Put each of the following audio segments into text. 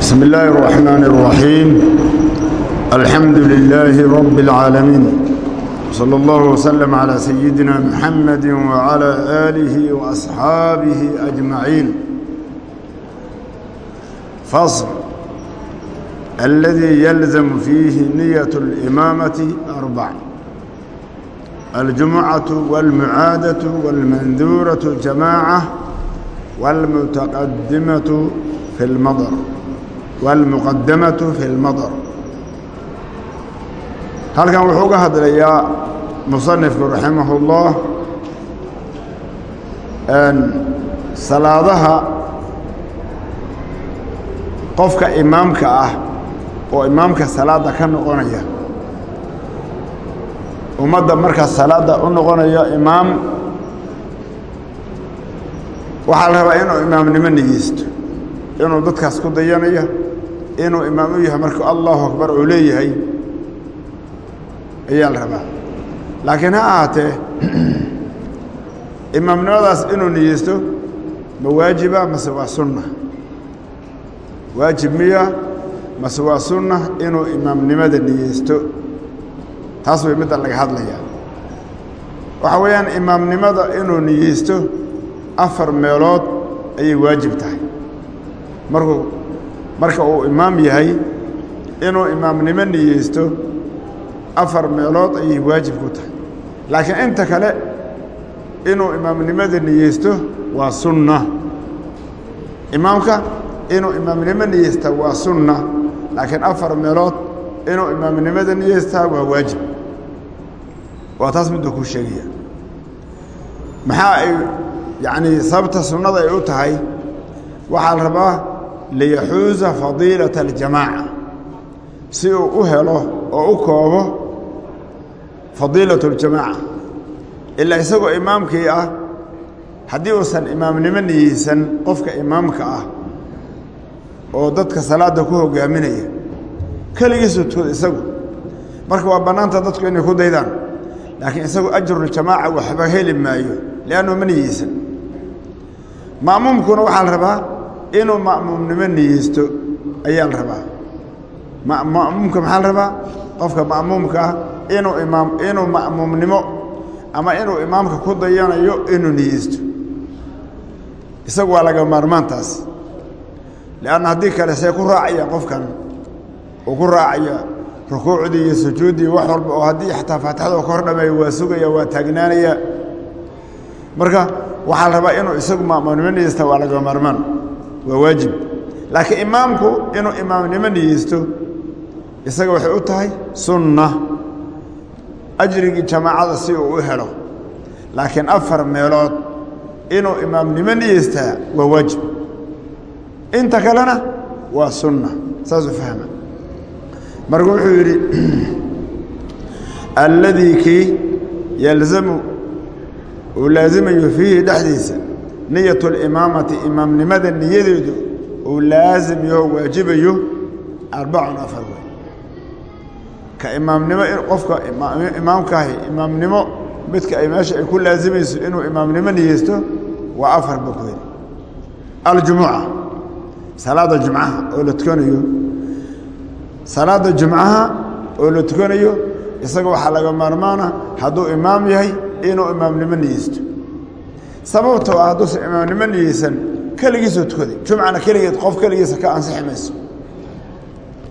بسم الله الرحمن الرحيم الحمد لله رب العالمين صلى الله وسلم على سيدنا محمد وعلى آله وأصحابه أجمعين فصل الذي يلزم فيه نية الإمامة أربع الجمعة والمعادة والمنذورة جماعة والمتقدمة في المطر والمقدمة في المطر halkan wuxuu ga hadlayaa musanifku raximahullah salaadaha qofka imaamka ah oo imaamka salaada ka noqonaya ummadda markaa salaada u noqonaya imaam waxaa la rabaa inuu imaamnimo niyeysto inuu dadkaas ku dayanaya inuu imaam u yahay markuu allahu akbar uu leeyahay ayaa la rabaa. Laakiin ha ahaatee imaamnimadaas inuu niyeysto ma waajiba mase waa sunna? Waajib miya mase waa sunna inuu imaamnimada niyeysto? Taas way midda laga hadlayaa. Waxa weeyaan imaamnimada inuu niyeysto afar meelood ayay waajib tahay. Markuu marka uu imaam yahay inuu imaamnimo niyeysto afar meelood ayay waajib ku tahay. Laakiin inta kale inuu imaamnimada niyeysto waa sunna. Imaamka inuu imaamnimo niyeysta waa sunna. Laakiin afar meelood inuu imaamnimada niyeystaa waa waajib. Waa taas miduu kuu sheegaya. Maxaa ay yacnii sababta sunnada ay u tahay? Waxaa la rabaa liyaxuusa fadiilata aljamaaca. Si uu u helo oo u koobo fadiilatu اljamaaca ilaa isagoo imaamkii ah haddii uusan imaamnimo niyeysan qofka imaamka ah oo dadka salaada ku hogaaminaya. Keligiisu tuod isagu. Marka waa bannaanta dadku inay ku daydaan. Laakiin isagu ajruljamaaca waxba heli maayo liannu ma niyeysan ma'muumkuna waxaa la rabaa inuu ma'muumnimo niyeysto ayaa la rabaa ma'muumka maxaa la rabaa? Qofka ma'muumka ah inuu imaam inuu ma'muumnimo ama inuu imaamka ku dayanayo inuu niyeysto. Isagu waa laga maarmaantaas. Leanna haddii kale see ku raacaya qofkan uu ku raacaya rukuucdii iyo sujuuddii wax walba oo haddii xataa faatixada ka hor dhameeyo waa sugaya waa taagnaanaya. Marka waxaa la rabaa inuu isagu ma'muumnimo niyeysta waa laga maarmaan waa waajib. Laakiin imaamku inuu imaamnimo niyeysto isaga waxay u tahay sunna ajrigii jamaacada si uu u helo. Laakiin afar meelood inuu imaamnimo niyeystaa waa waajib. Inta kalena waa sunna saasuu fahma. Marka wuxuu yidhi alladii kii yalzamu uu laasimayo fiihi dhexdiisa niyat اlimaamati imaamnimada niyadeedu uu laasim yaho waajibayo arbacun afar wey ka imaamnimo qofka imaamkaahi imaamnimo midka ay meesha ay ku laasimayso inuu imaamnimo niyeysto waa afar buu ku yidhi aljumuca salaada jumcaha oo la tukanayo. Salaada jumcaha oo la tukanayo isaga waxaa laga maarmaana hadduu imaam yahay inuu imaamnimo niyeysto sababtoo ah hadduusan imaamnimo niyeysan keligiisoo tukaday jumcana keligeed qof keligiisa ka ansixi mayso.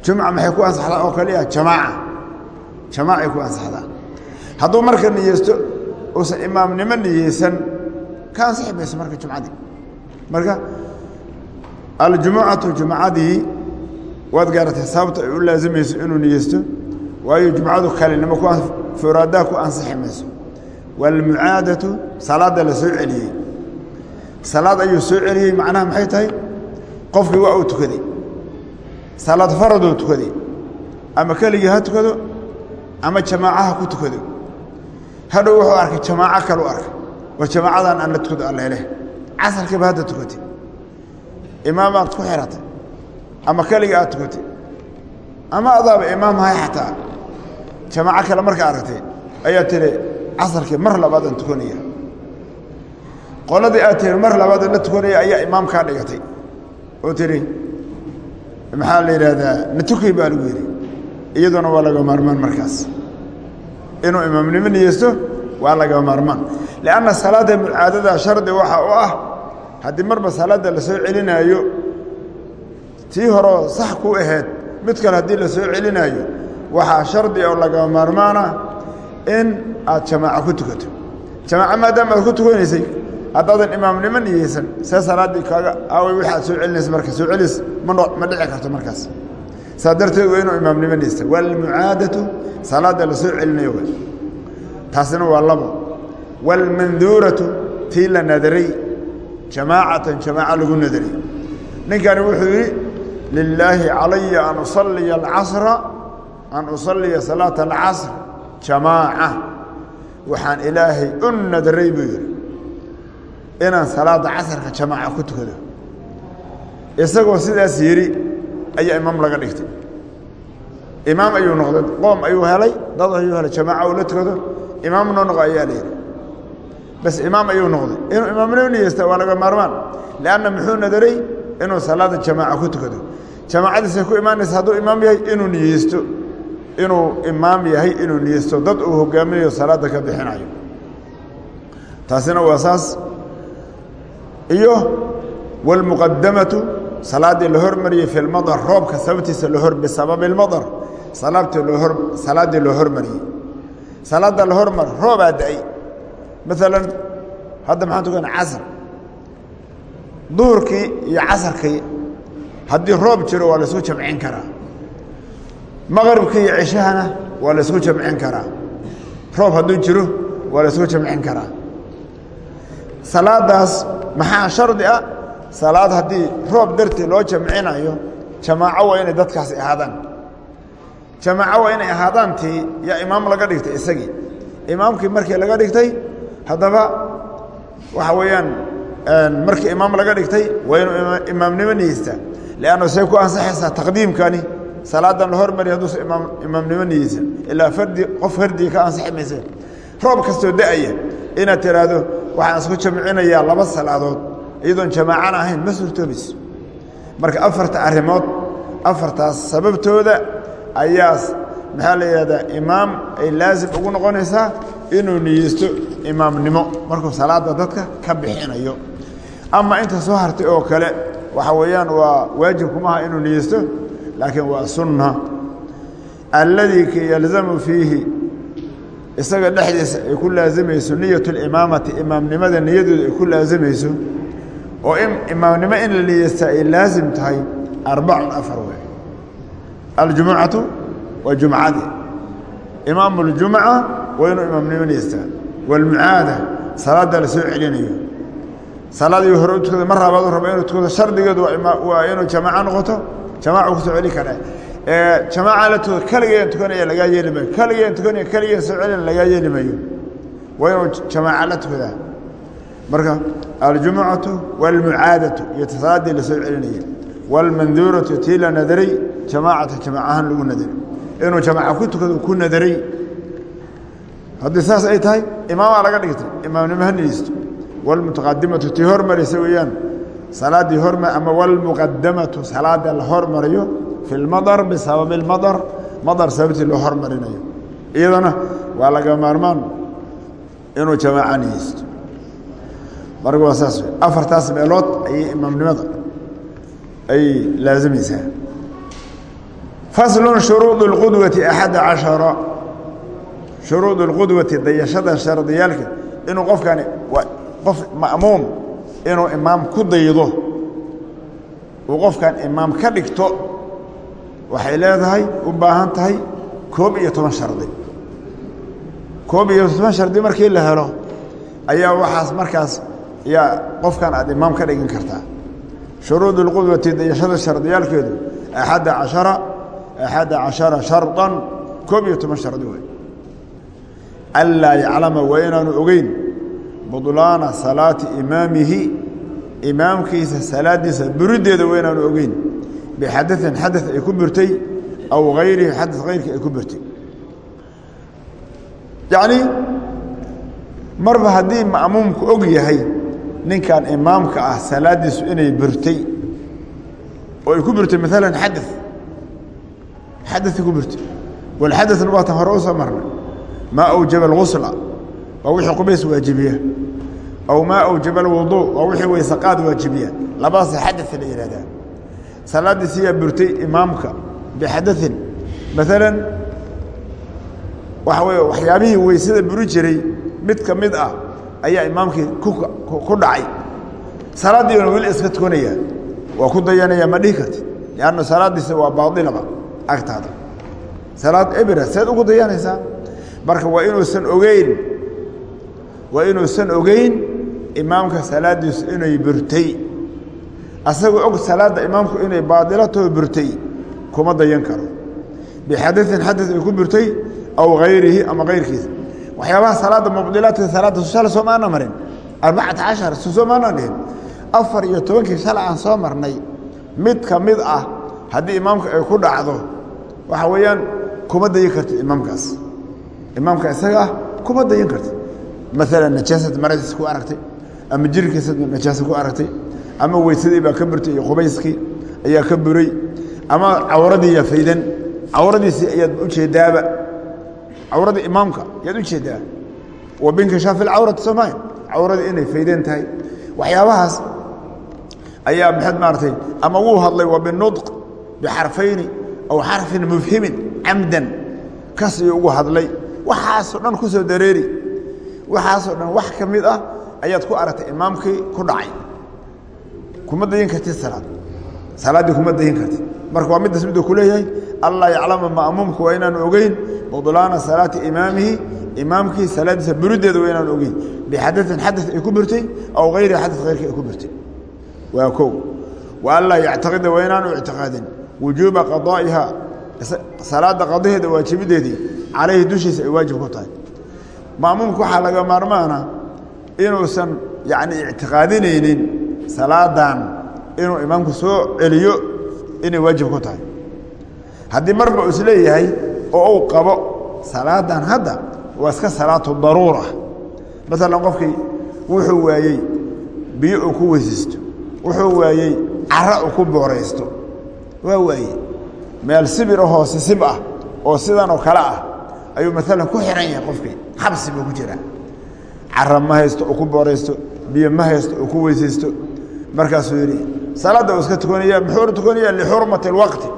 Jumca maxay ku ansaxdaa oo kaliya jamaaca. Jamaacay ku ansaxdaa hadduu marka niyeysto uusan imaamnimo niyeysan ka ansixi mayso marka jumcadii. Marka aljumucatu jumcadii waad gaaratay sababta u laasimayso inuu niyeysto waayo jumcadu kalinimo furaadaha ku ansixi mayso waalmucaadatu salaadda la soo celiyey salaad ayuu soo celiyey macnaha maxay tahay qofkii waa uu tukaday salaad faraduu tukaday ama keligii ha tukado ama jamaacaha ku tukado hadhow wuxuu arkay jamaaco kalu arkay war jamaacadan aan la tukado alleleh casarkiiba hadda tukatay imaamaad ku xiratay ama keligii aad tukatay ama adaaba imaam hay xataa jamaaco kale casarkii mar labaad aan tukanaya. Qoladii aad tiri mar labaad la tukanaya ayaa imaam kaa dhigatay. Oo tiri maxaa la yidhaahdaa? Natukay baa lagu yidhi. Iyaduna waa laga maarmaan markaas. Inuu imaamnimo niyeysto waa laga maarmaan. Lianna salaada mucaadada shardi waxa u ah haddii marba salaadda la soo celinaayo tii horeo sax ku ahayd mid kale haddii la soo celinaayo waxaa shardi oo laga maarmaana in aad jamaaco ku tukato. Jamaaco maadaama aad ku tukanaysay haddaadan imaamnimo niyeysan see salaaddii kaaga aaway wixi aad soo celinaysa marka soo celis ma dhici karto markaas. Saa darteed waa inuu imaamnimo niyeysta waalmucaadatu salaadda la soo celinayo w taasina waa labo. Waalmanduuratu tii la nadaray. Jamaacatan jamaaco lagu nadaray. Ninkani wuxuu yidhi lilaahi calaya an usaliya alcasra an usaliya salaata alcasr jamaaca waxaan ilaahay u nadaray buu yidhi inaan salaada casarka jamaaca ku tukado. Isagoo sidaas yidhi ayaa imaam laga dhigtay. Imaam ayuu noqday qoom ayuu helay dad ayuu helay jamaaca uu la tukado imaam noo noqo ayaa la yidhi. Bas imaam ayuu noqday inuu imaamnimo niyeysta waa laga maarmaan lianna muxuu nadaray inuu salaada jamaaca ku tukado. Jamaacadiisay ku imaanaysa hadduu imaam yahay inuu niyeysto inuu imaam yahay inuu niyeysto dad uu hogaaminayo salaada ka bixinayo. Taasina waa saas. Iyo wاlmuqadamatu salaaddii la hormariyey fi lmadar roobka sababtiisa bisababi اlmadar salaaddii loo hormariyey. Salaadda la hormar roobaa da'ay. Maalan hadda maxaan tukana casr. Duhurkii iyo casarkii haddii roob jiro waa la isku jamcin karaa maqribkii iyo cishahana waa la isku jamcin karaa roob hadduu jiro waa la isku jamcin karaa salaadaas maxaa shardi ah? Salaad haddii roob dartii loo jamcinayo jamaaco waa inay dadkaasi ahaadaan. Jamaaco waa inay ahaadaan yaa imaam laga dhigtay isagii. Imaamkii markii laga dhigtay haddaba waxa weeyaan markii imaam laga dhigtay waa inuu imaamnimo niyeystaa leanna say ku ansaxaysaa taqdiimkani salaadan la hormari hadduusa imaam imaamnimo niyeysa ilaa fardi qof fardiga ka ansaxi roob kastoo da'aya inaad tiraahdo waxaan isku jamcinayaa laba salaadood iyadoon jamaacana ahayn ma suurtoobayso. Marka afarta arrimood afartaas sababtooda ayaa maxaa la yidhahdaa imaam ay laasim ugu noqonaysaa inuu niyeysto imaamnimo. Markuu salaada dadka ka bixinayo. Ama inta soo hartay oo kale waxa weeyaan waa waajib kumaha inuu niyeysto laakiin waa sunna alladii ki yalzamu fiihi isaga dhexdiisa ay ku laazimayso niyat اlimaamati imaamnimada niyadooda ay ku laazimayso oo imaamnimo in la niyeysta ay laasim tahay arbacun afar wey aljumucatu waa jumcadii imaamu اljumca waa inuu imaamnimo niyeystaa wاlmucaada salaada la soo celinayo salaadii hore u tukada mar labaad u raba inuu tukado shardigeedu waa inuu jamaaco noqoto jamaaca ku soo celi kara jamaaca la tukado keligeen tukanaya lagaa yeeli maayo keligeen tukanaya keligeen soo celina lagaa yeeli maayo waa inuu jamaaca la tukadaa marka aljumucatu wاlmucaadatu iyo salaadii la soo celinaya wاlmanduuratu tii la nadaray jamaacata jamaac ahaan lagu nadaray inuu jamaaca ku tukado ku nadaray haddii saas ay tahay imaamaa laga dhigtay imaamnimo ha niyeysto wاlmutaqadimatu tii hormaraysa weeyaan salaaddii horma ama wاlmuqadamatu salaada la hormariyo fi اlmadar bisababi اlmadar madar sababtii loo hormarinayo iyadana waa laga maarmaan inuu jamaaca niyeysto marka waa saas wey afartaas meelood ayay imaamnimada ay laazimaysaa faslu shuruud اlqudwati axada cashara shuruud اlqudwati dayashada shardiyaalka inuu qofkani qof ma'muum inuu imaam ku daydo uu qofkan imaam ka dhigto waxay leedahay u baahan tahay koob iyo toban shardi. Koob iyo toban shardi markii la helo ayaa waxaas markaas yaa qofkan aad imaam ka dhigin kartaa. Shuruud اlqudwati dayashada shardiyaalkeedu axada cashara axada cashara sharطan koob iyo toban shardi wey anlaa yaclama waa inaanu ogeyn budlaana salaati imaamihi imaamkiisa salaadiisa burideeda waynaanu ogeyn. Bixadain xada ay ku burtay aw ayrihi xada ayrkii ay ku burtay yacnii marba haddii ma'muumku og yahay ninkan imaamka ah salaadiisu inay burtay oo ay ku burtay maala xada xadai ku burtay walxadana waatan hore u soo marnay maa awjaba algusla waa wixii qubays waajibiya aw maa awjaba alwuduu waa wixii weysaqaad waajibiya labadaasa xadaa la yihahdaa salaadiisiyaa burtay imaamka bixadain maalan waxa wey waxyaabihii weysada buri jiray mid ka mid ah ayaa imaamkii ku dhacay salaaddiina weli iska tukanaya waa ku dayanaya ma dhihi karti lanna salaaddiisa waa baailaba agtaada salaad ebra seed imaamka salaaddiisu inay burtay. Asagoo og salaadda imaamku inay baadilatoo burtay kuma dayan karo. Bixadain xada ay ku burtay aw hayrihi ama kayrkiisa waxyaabaha salaadda mubdilaadka salaadda shala soo maana marin. Arbacata cashar soo maana dhihin afar iyo tobankii shala aan soo marnay mid ka mid ah haddii imaamka ay ku dhacdo waxa weeyaan kuma dayan kartid imaamkaas. Imaamka isaga kuma dayan kartid. Maalan najaasad maradiisa ku aragtay ama jirkiisa najaasa ku aragtay ama weysadii baa ka burtay iyo qubayskii ayaa ka buray ama cawradiiya faydan. Cawradiisii ayaad ujeedaaba cawradii imaamka yaad u jeedaa wa binkishaafi alcawrati sooma cawradii inay faydan tahay. Waxyaabahaas ayaa maxaad maaratay ama wuu hadlay wa binudq bixarfayni aw xarfin mufhimin camdan. Kas ayuu ugu hadlay. Waxaasoo dhan ku soo dareeri. Waxaasoo dhan wax ka mid ah ayaad ku aragtay imaamkii ku dhacay. Kuma dayin kartid salaad. Salaaddii kuma dayin kartid. Marka waa middaas miduu ku leeyahay allah yaclama ma'muumku waa inaanu ogeyn budlaana salaati imaamihi. Imaamkii salaaddiisa burideeda waa inaanu ogeyn. Bixadain xada ay ku burtay aw hayri xada hayrkii ay ku burtay waa kow. Wa anlaa yactaqida waa inaanu ictiqaadin. Wujuuba qadaa'iha. Salaadda qadaheeda waajibideedii calayhi dushiisa ay waajib ku tahay. Ma'muumku waxaa laga maarmaana inuusan yacni ictiqaadinaynin salaadan inuu imaamku soo celiyo inay waajib ku tahay. Haddii marba uu is leeyahay oo uu qabo salaadan hadda waa iska salaatu daruura. Maalan qofkii wuxuu waayey biyo uu ku weysaysto wuxuu waayey cara uu ku booraysto. Waa waayey. Meel sibir ahoo sisib ah oo sidan oo kale ah ayuu maalan ku xihan yahay qofkii. Xabsi buu ku jiraa cara ma haysto uu ku booraysto biyo ma haysto uu ku weysaysto. Markaasuu yidhi salaadda uu iska tukanaya muxuu tukanaya lixurmati اlwaqti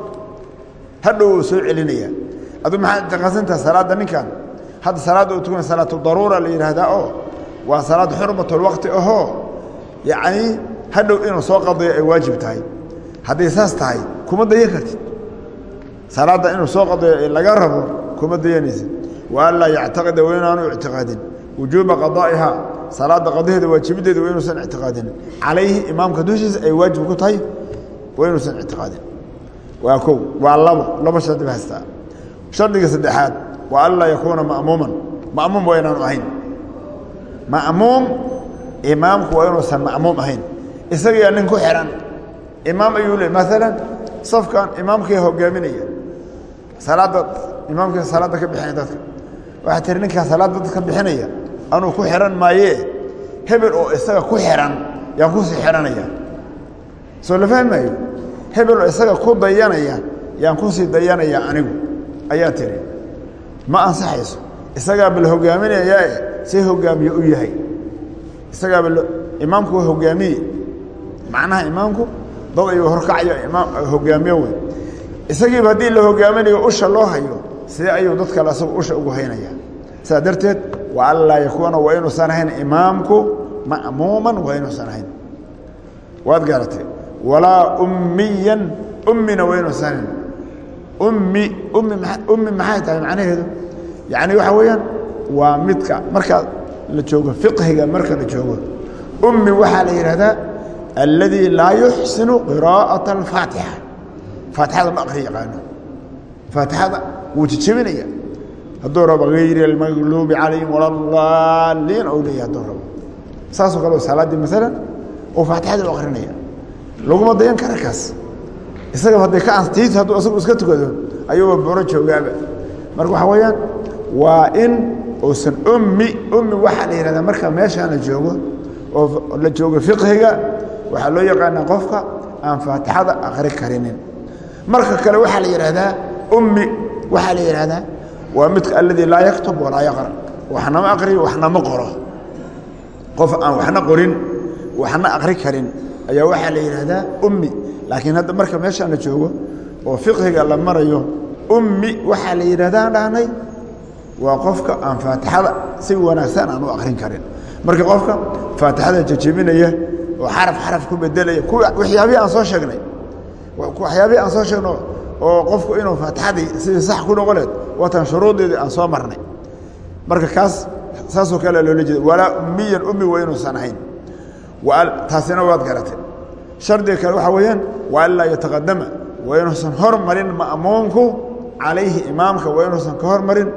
hadhow uu soo celinaya aduu maxaad ictiqaadsantaha salaadda ninkan hadda salaadda uu tukanaya salaatu daruura la yidhaahdaa oo waa salaad xurmat اlwaqti ahoo yacni hadhow inuu soo qadayo ay waajib tahay. Hadday saas tahay kuma dayan kartid. Salaadda inuu soo qadayo laga rabo kuma dayanaysid. Wa an laa yactaqida wa inaanu ictiqaadin wujuuba qadaa'iha salaadda qadaheeda waajibideeda waa inuusan ictiqaadin. Calayhi imaamka dushiisa ay waajib ku tahay waa inuusan ictiqaadin. Waa kow waa labo labo shardi ba shardiga saddexaad waa an laa yakuuna ma'muuman. Ma'muum waa inaanu ahayn. Ma'muum imaamku waa inuusan ma'muum ahayn. Isagayaa nin ku xihan imaam ayuu le maalan safkan imaamkii hogaaminaya salaadda imaamkii salaadda ka bixinaya dadka. Waxaa tiri ninkaa salaadda dadka ka bixinaya anuu ku xihan maayee hebel oo isaga ku xihan yaan ku sii xihanaya soo la fahmaayo hebel oo isaga ku dayanaya yaan ku sii dayanaya anigu. Ayaa tiri ma ansaxayso? Isagaaba la hogaaminayaae see hogaamiye u yahay. Isagaaba imaamku waa hogaamiye. Macnaha imaamku dad ayuu horkacaya imaam hogaamiye wey. Isagiiba haddii la hogaaminayo usha loo hayo sidee ayuu dad asagu usha ugu haynaya sidaa darteed an laa yakuuna waa inuusan ahayn imaamku ma'muuman waa inuusan ahayn waad garatay walaa ummiyan ummina waa inuusan ahayn ummi ummi maxay tahay macnaheedu yacni waxaa weeyaan waa midka markaa la joogo fiqhiga marka la joogo ummi waxaa la yidhahdaa alladii laa yuxsinu qiraa'ata alfaatixa faatixada ma akri yaqaano faatixada wuu jejebinaya hadduu rabo hayri almagluubi calayhim walalaaliin ou leeyahy hadduu rabo saasoo kale salaaddii maalan uu faatixada u akrinaya laguma dayan kara kaas. Isaga hadday ka antiis hadduu isagu iska tukado ayuuba buro joogaaba. Marka waxaa weeyaan waa in uusan ummi ummi waxaa la yihahdaa marka meeshaan la joogo oo la joogo fiqhiga waxaa loo yaqaanaa qofka aan faatixada akri karinin. Marka kale waxaa la yidhaahdaa ummi waxaa la yidhaahdaa waa midka aladii laa yaktub walaa yaqra. Waxnama aqriyo waxnama qoro. Qof aan waxna qorin waxna aqri karin ayaa waxaa la yidhaahdaa ummi. Laakiin hadda marka meeshaan la joogo oo fiqhiga la marayo ummi waxaa la yidhahdaan dhahnay waa qofka aan faatixada si wanaagsan aan u akrin karin. Marka qofka faatixada jejebinaya oo xaraf xaraf ku bedelaya waxyaabihii aan soo sheegnay waxyaabihii aan soo sheegno oo qofku inuu faatixadii sidii sax ku noqoleed watan shuruudeedii aan soo marnay. Marka kaas saasoo kale loola jeeda walaa ummiyan ummi waa inuusan ahayn taasina waad garatay. Shardiga kale waxaa weeyaan waa an laa yataqadama waa inuusan hormarin ma'muumku calayhi ka hormarin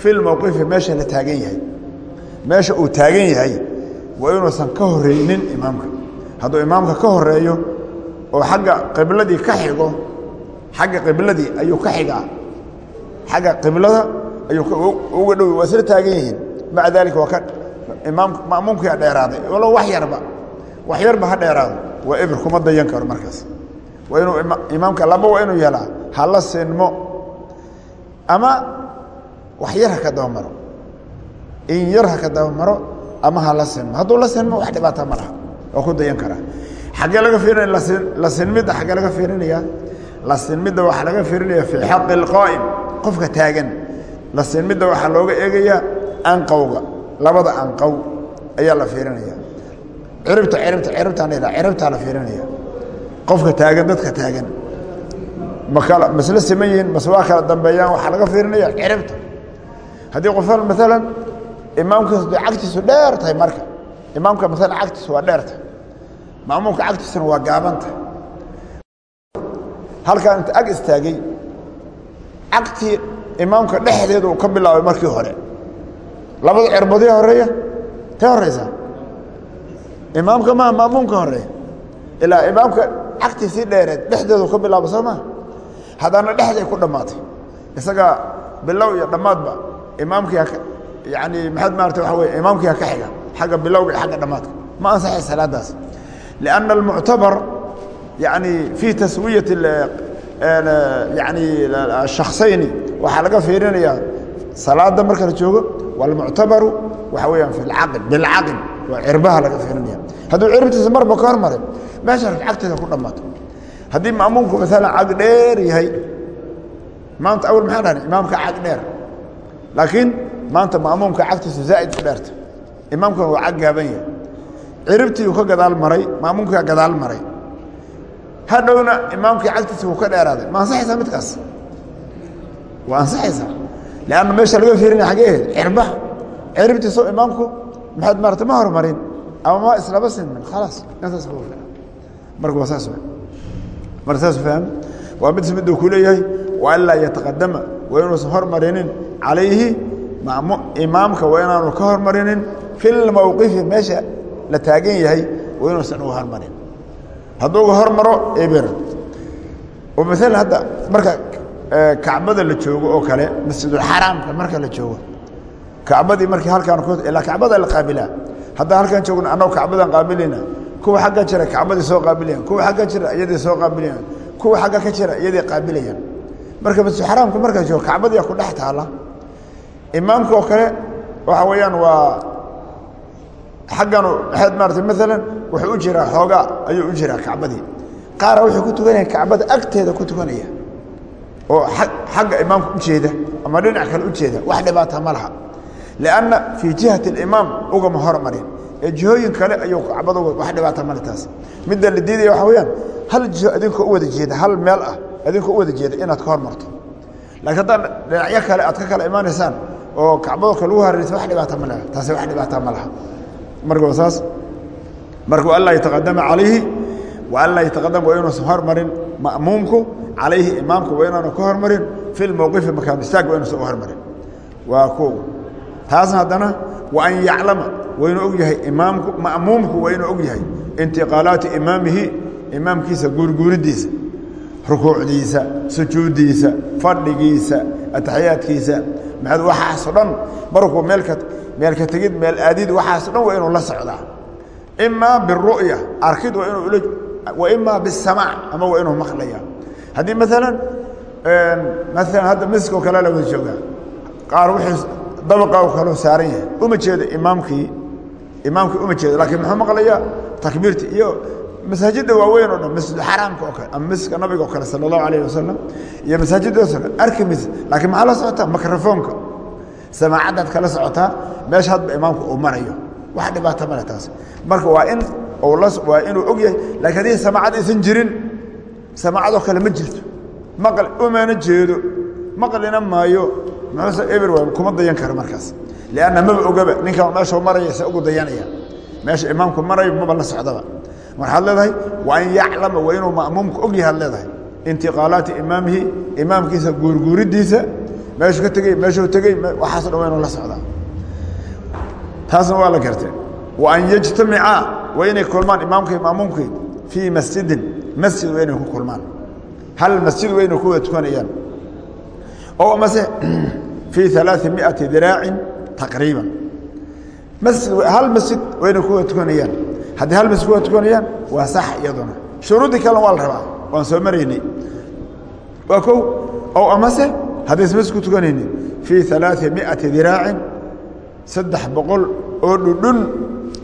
fi lmowqifi meesha la taagan yahay. Meesha uu taagan yahay waa inuusan ka horeynin imaamka. Hadduu imaamka ka horeeyo oo xagga qibladii ka xigo xagga qibladii ayuu ka xigaa. Xagga qiblada ayuu uga dhow waa isla taagan yihiin. Maca daalika waa ka imaam ma'muumkiia dheeraaday. Walow wax yarba wax yarba ha dheeraado waa ebir kuma dayan karo markaas. Waa inuu imaamka laba waa inuu yeelaa hala sinmo. Ama wax yar ha ka dabamaro in yar ha ka dabamaro ama hala sinmo. Hadduu la sinmo wax dhibaata ma laha. Waa ku dayan karaa xaggee laga fiirinaya la sinmidda xaggee laga fiirinaya la sinmidda waxaa laga fiirinaya fii xaqi اlqaa'im qofka taagan. La sinmidda waxaa looga eegayaa anqowga labada anqow ayaa la fiirinaya ciribta ciribta ciribtaan la ciribtaa la fiirinaya qofka taagan dadka taagan. Makala masla siman yihiin mase waa kala dambeeyaan waxaa laga fiirinaya ciribta. Haddii qof maalan imaamkiisu cagtiisu dheer tahay marka. Imaamka maalan cagtiisu waa dheer tahay. Ma'muumka cagtiisuna waa gaabanta halkaan inta ag istaagay cagtii imaamka dhexdeeda uu ka bilaabay markii hore. Labada cirbadii horreeya tee horeysa imaamka maa ma'muumka horreeya ilaa imaamka cagtiisii dheereed dhexdeedu ka bilaaba soo maa haddana dhexday ku dhammaatay. Isagaa bilow iyo dhammaadba imaamkii yani maxaad maarata waa wey imaamkii ha ka xiga. Xagga bilowga iyo agga dhammaadka. Ma ansaxay salaadaas. Lianna almuctabar yani fii taswiyati yani shaksayni waxaa laga fiirinayaa salaada marka la joogo walmuctabaru waxa weyaan lcaql bilcaql waa cirbaha laga fiirinaya hadduu cirbtiisa marba ka hormaray meesha ragcagteeda ku dhammaato haddii ma'muumku maalan cag dheer yahay maanta awal maxaa dhahnay imaamka cag dheer laakiin maanta ma'muumka cagtiisu zaa'id u dheerta imaamkuna waa cag gaaban yahay ciribtii uu ka gadaal maray ma'muumkaa gadaal maray hadhowna imaamkii cagtiisa wuu ka dheeraaday. Ma ansaxaysaa midkaas? Waa ansaxaysaa. Leanna meesha laga fiirinaya xagee ahayd cirbaha ciribtiisoo imaamku maxaad maarata ma hormarin ama ma islaba sinmin. Khalaas intaas marka waa saas marka saas faham? Waa mid miduu ku leeyahay waa an laa yataqadama waa inuusan hormarinin calayhi imaamka waa inaanu ka hormarinin fi lmowqifi meesha la taagan yahay waa inuusan uga hormarin hadduu hormaro eber. Oo maalan hadda marka kacbada la joogo oo kale masjidulxaraamka marka la joogo kacbadii markii halkaan ilaa kacbada la qaabilaa haddaan halkaan joogno annagu kacbadan qaabilina. Kuwa xagga jira kacbadii soo qaabilayaan kuwa xagga jira iyadii soo qaabilayaan kuwa xagga ka jira iyadii qaabilayaan. Marka masjidulxaraamka marka joogo kacbadiia ku dhex taala. Imaamka oo kale waxa weeyaan waa maxaad maarata maalan wuxuu u jiraa xoogaa ayuu u jiraa kacbadii. Qaara wuxuu ku tukanaya kacbada agteeda ku tukanaya. Oo xagga imaamka u jeeda ama dhinac kale u jeeda wax dhibaata ma laha. Lianna fii jihati alimaam ugama hormarin. Ee jihooyin kale ayuu kacbada wax dhibaata male taas. Midda la diidaya waxa weeyaan hal jiho adinkoo u wada jeeda hal meel ah adinkoo u wada jeeda inaad ka hormarto. Laakiin haddaan dhinacyo kale aad ka kala imaanaysaan oo kacbado kale lagu hareeraysa wax dhibaata ma laha. Taasi wax dhibaata ma laha marka saas. Marka wa an laa yataqadama calayhi wa an laa yataqadama waa inuusan hormarin ma'muumku calayhi imaamka waa inaanu ka hormarin fi lmowqifi makaan istaag waa inuusan uga hormarin. Waa ko taasna haddana wa an yaclama waa inuu og yahay imaamku ma'muumku waa inuu og yahay intiqaalaati imaamihi imaamkiisa guurguuridiisa rukuucdiisa sujuuddiisa fadhigiisa ataxiyaadkiisa maxaad waxaasoo dhan markuu meelka meelka tegid meel aadid waxaasoo dhan waa inuu la socdaa. Imaa biru'ya arkid waa inuu wa imaa bisamaac ama waa inuu maqlaya haddii maalan maalan hadda miskoo kale la wada joogaa qaar wuxuu dabaqa oo kaleu saaran yahay. Uma jeedo imaamkii imaamkii uma jeedo laakiin muxuu maqlayaa takbiirti iyo masaajidda waaweyn oo dhan masjid xaraamka oo kale ama masjidka nabiga oo kale sala allahu alayh wasalam iyo masaajiddaas o kale. Arki maysa laakiin maxaa la socotaa? Mikrofoonka samaacaddaad kala socotaa meesha hadba imaamku uu marayo. Wax dhibaata male taas marka waa in waa inuu og yahay lakiin haddii samaacad aysan jirin samaacadoo kale ma jirto. Maqal umana jeedo. Maqlina maayo. Muxuuse eber waa kuma dayan karo markaas. Lianna maba ogaba. Ninkan meeshuu maraya se ugu dayanaya. Meesha imaamku marayo maba la socdaba. Waxaad leedahay waa in yaclama waa inuu ma'muumka og yahaad leedahay. Intiqaalaati imaamihi imaamkiisa guurguuridiisa meeshuu ka tegey meeshuu tegey waxaaso dhan waa inuu la socdaa taasna waa la gartay. Wa an yajtamicaa waa inay kulmaan imaamka ma'muumkii fii masjidin masjid waa inay ku kulmaan. Hal masjid waa inay ku wada tukanayaan. Oo amase fii alaai miati diraacin masjid hal masjid waa inay ku wada tukanayaan. Haddii hal masjid ku wada tukanayaan waa sax iyaduna. Shuruuddii kalena waa la waan soo maraynay waa kow ow amase haddaysa masjid ku tukanaynin fii alaai saddex boqol oo dhudhun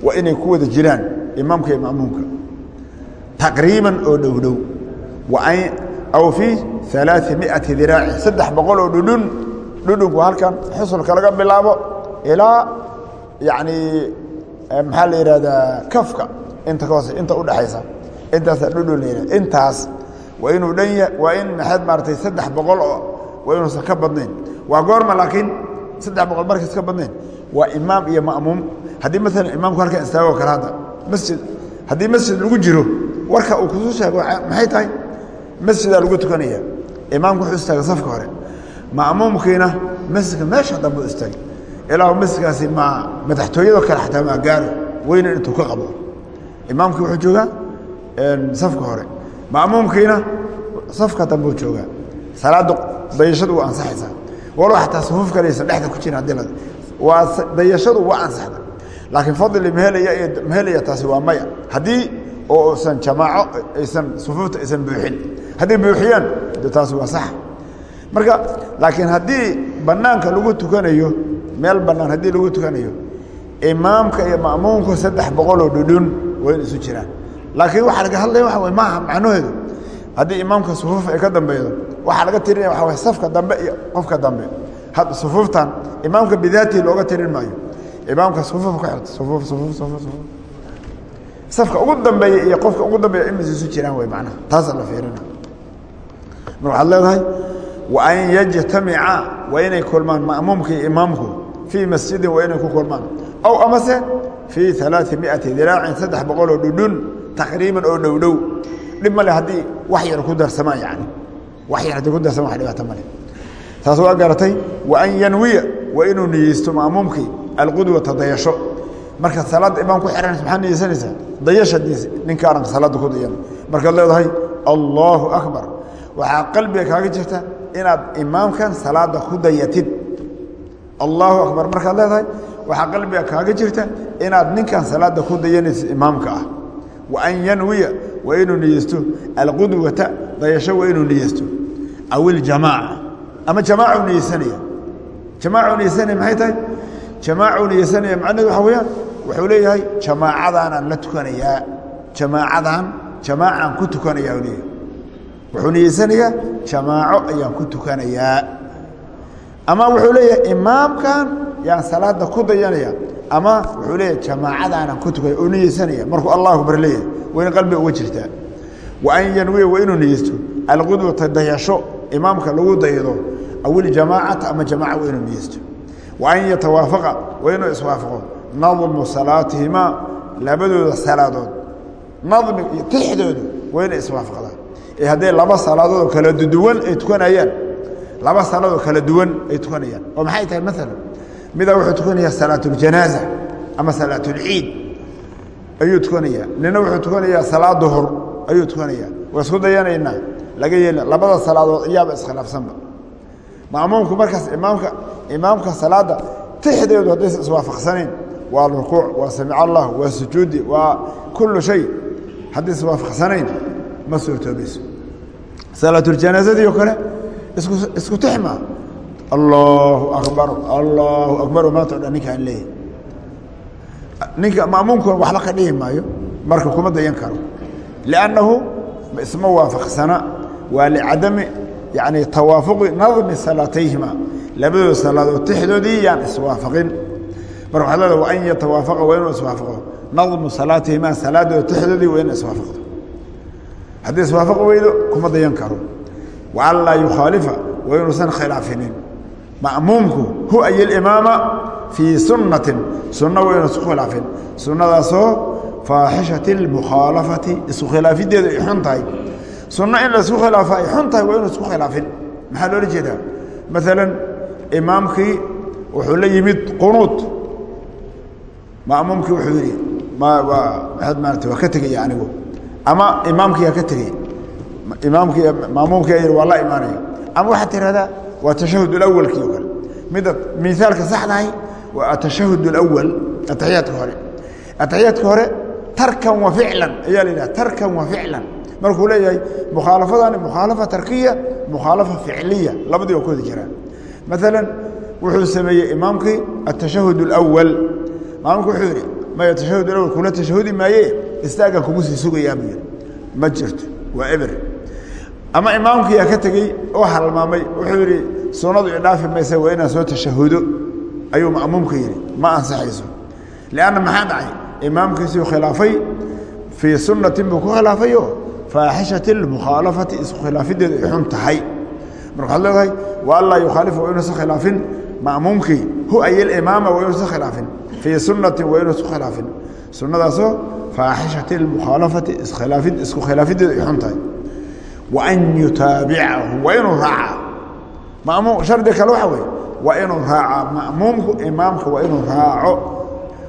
waa inay ku wada jiraan imaamka iyo ma'muumka. Taqriiban oo dhowdhow aw fii alaai miati diraaci saddex boqol oo dhudhun dhudhunku halkan xusulka laga bilaabo ilaa yani maxaa la yihahdaa kafka. Inta ka hoose inta udhexaysa intaasa dhudhun la intaas waa inuu dhan ya waa in maxaad maaratay saddex boqol oo waa inuusan ka badnayn. Waa goorma laakiin saddex boqol markays ka badnayn waa imaam iyo ma'muum. Haddii maalan imaamku halkan istaagoo kale hadda masjid. Haddii masjid lagu jiro warka uu kusu sheego maxay tahay? Masjidaa lagu tukanaya. Imaamku wuxuu istaagay safka hore. Ma'muumkiina masjidka meesha dambe u istaagay. Ilaa masjidkaasi ma madaxtooyado kale xataa maa gaaro weynan intuu ka qabo. Imaamkii wuxuu joogaa safka hore. Ma'muumkiina safka dambe u joogaa. Salaadda dayashadu waa ansaxaysaa. Walow xataa sufuuf kale aysan dhexda ku jirin dayashadu waa ansaxda laakiin fadli mahelaya taasi waa maya. Haddii oo usan jamaaco aysan sufuufta aysan buuxin. Hadday buuxiyaan taasi waa sax. Marka laakiin haddii bannaanka lagu tukanayo meel bannaan haddii lagu tukanayo imaamka iyo ma'muumku saddex boqoloo dhudhun waa isu jiraan. Laakiin waxaa laga hadlaya waxa way maaha macnaheedu? Haddii imaamka sufuuf ay ka dambaydo waxaa laga tirinaya way safka dambe iyo qofka dambe sufuuftan imaamka bidaatii looga tirin maayo. Imaamka sufuuf ka xirta sufuuf sufuuf sufuuf sufuuf. Safka ugu dambeeya iyo qofka ugu dambeeya imis isu jiraan way macnaha taasaa la fiirina. Mar waxaad leedahay wa an yajtamica waa inay kulmaan ma'muumka iyo imaamku fii masjidin waa inay ku kulmaan. Ow amase fii alaai miati diraacin saddex boqoloo dhudhun taqriiban oo dhow dhow dhib male haddii wax yar ku darsamaan yani wax yar haddii ku darsamaan wax dhibaato male taas waa garatay wa an yanwiya waa inuu niyeysto ma'muumkii alqudwata dayasho markaad salaadda imaam ku xihanaysa maxaa niyeysanaysaa dayashadiisa ninkaanan salaadda ku dayan markaad leedahay allaahu akbar. Waxaa qalbiga kaaga jirta inaad imaamkan salaadda ku dayatid. Allaahu akbar. Markaad leedahay waxaa qalbiga kaaga jirta inaad ninkan salaadda ku dayanaysid imaamka ah. Wa an yanwiya waa inuu niyeysto alqudwata dayasho waa inuu niyeysto. Aw iljamaaca ama jamaacu niyeysanaya jamaacu niyeysanaya maxay tahay? Jamaacu niyeysanaya macnahedu waxa weeyaan wuxuu leeyahay jamaacadaanaan la tukanayaa. Jamaacadan jamaacaan ku tukanayaa u leeyahay. Wuxuu niyeysanayaa jamaaco ayaan ku tukanayaa. Ama wuxuu leeyahay imaamkan yaan salaada ku dayanaya. Ama wuxuu leeyahay jamaacadaanaan ku tukanaya oo niyeysanaya markuu allahu akbar leeyahay waa in qalbiga uga jirtaa. Wa an yanwiya waa inuu niyeysto alqudwata dayasho imaamka lagu daydo aw iljamaacata ama jamaaca waa inuu niyeysto. Wa an yatawaafaqa waa inuu iswaafaqo. Nadmu salaatihimaa labadooda salaadood. Nadmi iyo tixdoodu waa inay iswaafaqdaan ee hadday laba salaadoodoo kala duwan ay tukanayaan laba salaadood kala duwan ay tukanayaan. Oo maxay tahay maalan midaa wuxuu tukanayaa salaatuljanaaza ama salaatulciid ayuu tukanayaa. Nina wuxuu tukanayaa salaad duhur ayuu tukanayaa. Waa isku dayanaynaa laga yeeli labada salaadood iyaaba iskhilaafsanba ma'muumku markaas imaamka imaamka salaada tixdeedu haddaysa iswaafaqsanayn waa rukuuc waa samic allah waa sujuudi waa kullu shay. Haddii iswaafaqsanayn ma suurtoobayso salaatuljanaasadii kale isku isku tixma. Allahu akbar allahu akbar maanta o dhan ninkaan leeyahy ninka ma'muumkuna waxba ka dhihi maayo marka kuma dayan karo. Liannahu isma waafaqsana waa licadami yani tawaafuqi nadmi salaatayhima labadooda salaadood tixdoodii yaan iswaafaqin. Marka waxaa leeda wa an yatawaafaqa waa inuu iswaafaqo. Nadmu salaatihima salaadooda tixdoodii waa ina iswaafaqdo. Haddii iswaafaqi weydo kuma dayan karo. Wa an laa yukhaalifa waa inuusan khilaafinin. Ma'muumku hu ay limaama fii sunnatin. Sunna waa inu isku khilaafin. Sunnadaasoo faaxishati اlmukhaalafati isku khilaafideedu ay tahay sunno in la isku khilaafa ay xun tahay waa inu isku khilaafin. Maxaa loola jeedaa? Maalan imaamkii wuxuu la yimid qunuud ma'muumkii wuxuu yidhi maaad maarata waa ka tegaya anigu. Ama imaamkiyaa ka tegay. Imaamkii maamuumkia yidhi waa la imaanaya. Ama waxaad tirahdaa waa tashahud اlawalkii o kale. Midda miaalka saxdahay waa atashahud اlawal ataxiyaadka hore. Ataxiyaadka hore tarkan wa ficlan ayaa la yidhaha tarkan wa ficlan markuu leeyahay mukhaalafadani mukhaalafa tarkiya mukhaalafa ficliya labadii waa ku wada jiraan. Maalan wuxuu sameeyey imaamkii atashahud اlawal maamulku wuxuu yidhi maya tashahud alawal kula tashahudi maaye? Istaagan kugu sii sugayaa buu yidhi. Ma jirto waa eber. Ama imaamkiyaa ka tegey oo halmaamay wuxuu yidhi sunnadu idhaafi maysa waa inaan soo tashahudo ayuu ma'muumka yidhi ma ansaxayso. Lianna maxaa dhacay? Imaamkiisuu khilaafay fii sunnatin buu ku khilaafayo faaxishati اlmukhaalafati isku khilaafideedu ay xun tahay marka waxaad leedahay wa an laa yukhaalifa waa inuusan khilaafin ma'muumkii hu ay limaama waa inuusan khilaafin fii sunnatin waa inuusan khilaafin sunnadaasoo faaxishati اlmukhaalafati isku khilaafideedu ay xun tahay wa an yutaabicahu waa inuu raacaa mamuum shardi kale waxa weeye waa inuu raacaa ma'muumku imaamka waa inuu raaco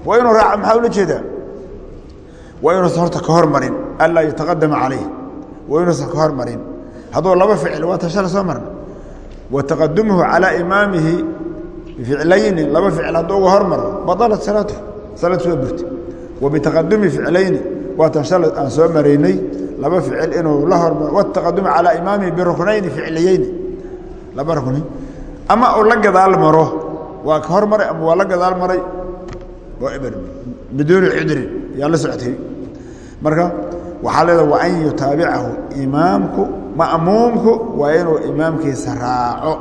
waa inuu raaco maxaa ula jeedaa waa inuusan horta ka hormarin anlaa yataqadama calayh waa inuusan ka hormarin hadduu laba ficil waa tashale soo marna wa taqadumuhu calaa imaamihi bificlayni laba ficil hadduu uga hormaro badalat salaatu salaadtu waa burti wa bitaqadumi ficlayni waa tan shala aan soo maraynay laba ficil inuu la hormaro wataqadumi calaa imaamihi biruknayni ficliyeyni laba rukni ama uu la gadaal maro waa ka hormaray ama waa la gadaal maray biduuni cudrin yaa la socotay marka waxaa leedaha wa an yutaabicahu imaamku ma'muumku waa inuu imaamkiisa raaco.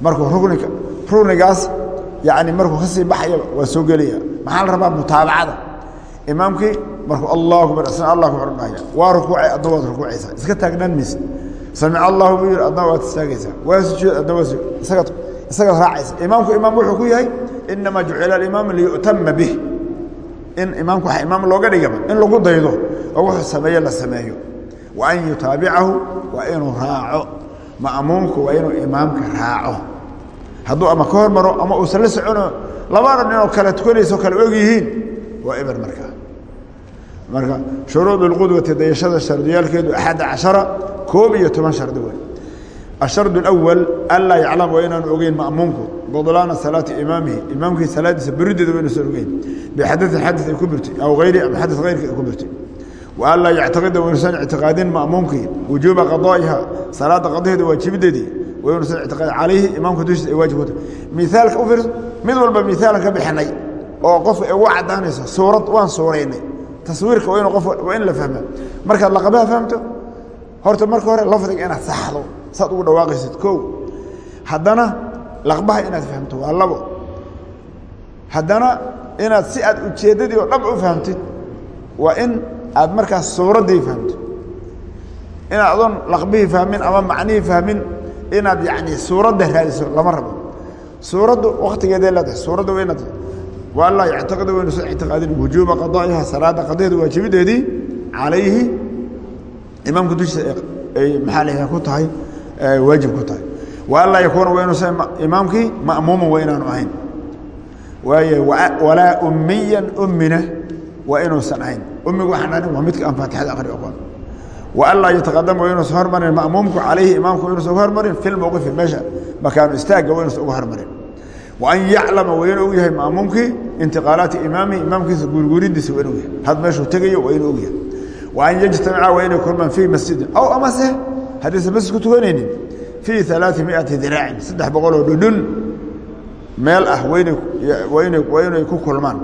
Markuu rukniga ruknigaas yani markuu ka sii baxaya soo gelaya maxaa la rabaa? Mutaabacada. Imaamkii markuu allahu akbar isna allah ku xordhaya waa rukuucay adna waad iska taagnaan mayse samic allahu buu yidhi adna waad istaagaysaa. Waa sujuud adna waa isagaad isagaad wuxuu ku yahay inamaa jucila alimaam liyu'tama bih in imaamku waxa imaam looga dhigaba in lagu daydo oo wuxuu sameeye la sameeyo. Wa an yutaabicahu waa inuu raaco. Ma'muumku waa inuu imaamka raaco. Hadduu ama ka hormaro ama uusan la socono labana ninoo kale tukanayso kale og yihiin waa eber markaa. Marka shuruud اlqudwati dayashada shardiyaalkeedu axada cashara koob iyo toban shardi wey ashard اأwal anlaa yaclam waa inaanu ogeyn ma'muumku budlaana salaati imaamihi imaamkii salaadiisa berideeda waa inuusan ogeyn bixadaثin xadث ay ku birtay aw hayri ama xadث hayrka ay ku birtay wa an laa yactaqida waa inuusan ictiqaadin ma'muumkii wujuuba qadaa'iha salaada qadaheeda waajibideedii waa inuusan ictiqaad calayhi imaamka dushiisa ay waajib ku tahay miaalka u fiirso mid walba miaalan ka bixinay oo qofka ay uga caddaanayso suurad waan suuraynay taswiirka waa inu qof waa in la fahmaa markaad laqabaha fahamto horta marka hore lafdiga inaad saxdo saad ugu dhawaaqaysid kow. Haddana laqbaha inaad fahamto waa labo. Haddana inaad si aad ujeeddadii oo dhab u fahamtid waa in aad markaas suuraddii fahamto. Inaad adoon laqbihii fahmin ama macnihii fahmin inaad yacni suuradda raadiso lama rabo. Suuraddu waktigeeday leedahay suuradda waa inaad wa an laa yactaqida wa inuusan ictiqaadin. Wujuuba qadaa'iha salaada qadaheeda waajibideedii calayhi. Imaamka dushiisa ay maxaa laha ku tahay waajib ku tahay. Wa an laa yakuuna waa inuusan imaamkii ma'muuman waa ahayn. Waaye walaa ummiyan ummina waa inuusan ahayn. Ummigu waxaan waa midka aan faatixada akhri aqoon wa an laa yataqadama waa inuusan hormarin ma'muumku calayhi imaamku inuusan uga hormarin fi lmowqifi meesha makaanu istaagga waa inuusan uga hormarin. Wa an yaclama waa inuu og intiqaalaati imaamihi imaamkiisa guurguuridiisa waa inuu had meeshuu tegayo waa inuu og yahay. Wa an yajtamica waa inay kulmaan fii masjidin aw amase haddaysan masjid ku tukanaynin fii alaai miati diraacin saddex boqol oo dhudhun meel ah waa inay ku kulmaan.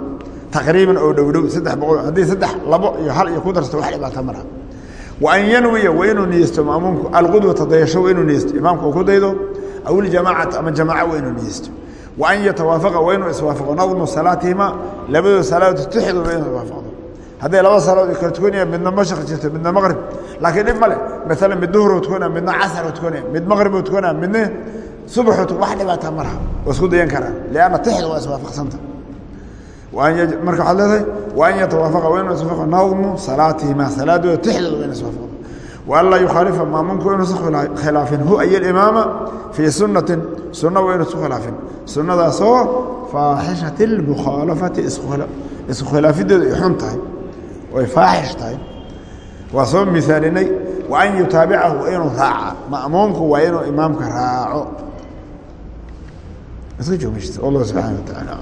Taqriiban oo dhowdhow saddex boqol haddii saddex labo iyo hal iyo ku darsato wax dhibaata mara wa an yanwiya waa inuu niyeysto maamuumku alqudwata dayasho waa inuu niyeysto imaamka uu ku daydo aw iljamaacata ama jamaaca waa inuu niyeysto wa an yatawaafaqa waa inuu iswaafaqo nadmu salaatihima labadooda salaadood tixdooda inuu iswaafaqdo hadday laba salaadood kala tukanayaan midna mashriq jirto midna maqrib laakiin dhib male maalan mid duhuruu tukanaya midna casaruu tukanaya mid maqribuu tukanaya midna subaxuu wax dhibaataa malaha waa isku dayan karaan lianna tixda waa iswaafaqsanta. Marka waxaad leedahay wa yatawaafaqa waa inuu iswaafaqo nadmu salaatihima salaadooda tixdooda waa inuu iswaafaqo. Waanlaa yukhaalifa maamuunku inuusan khilaafin. Hu ay alimaama fii sunnatin sunna waa inuusan khilaafin. Sunnadaasoo faaxishati lmukhaalafati isku khilaafideeda ay xun tahay way faaxish tahay. Waa soo misaalinay wa an yutaabicahu inuu raaca ma'muumku waa inuu imaamka raaco. Iska joogaysta wallah subxaana wa tacaala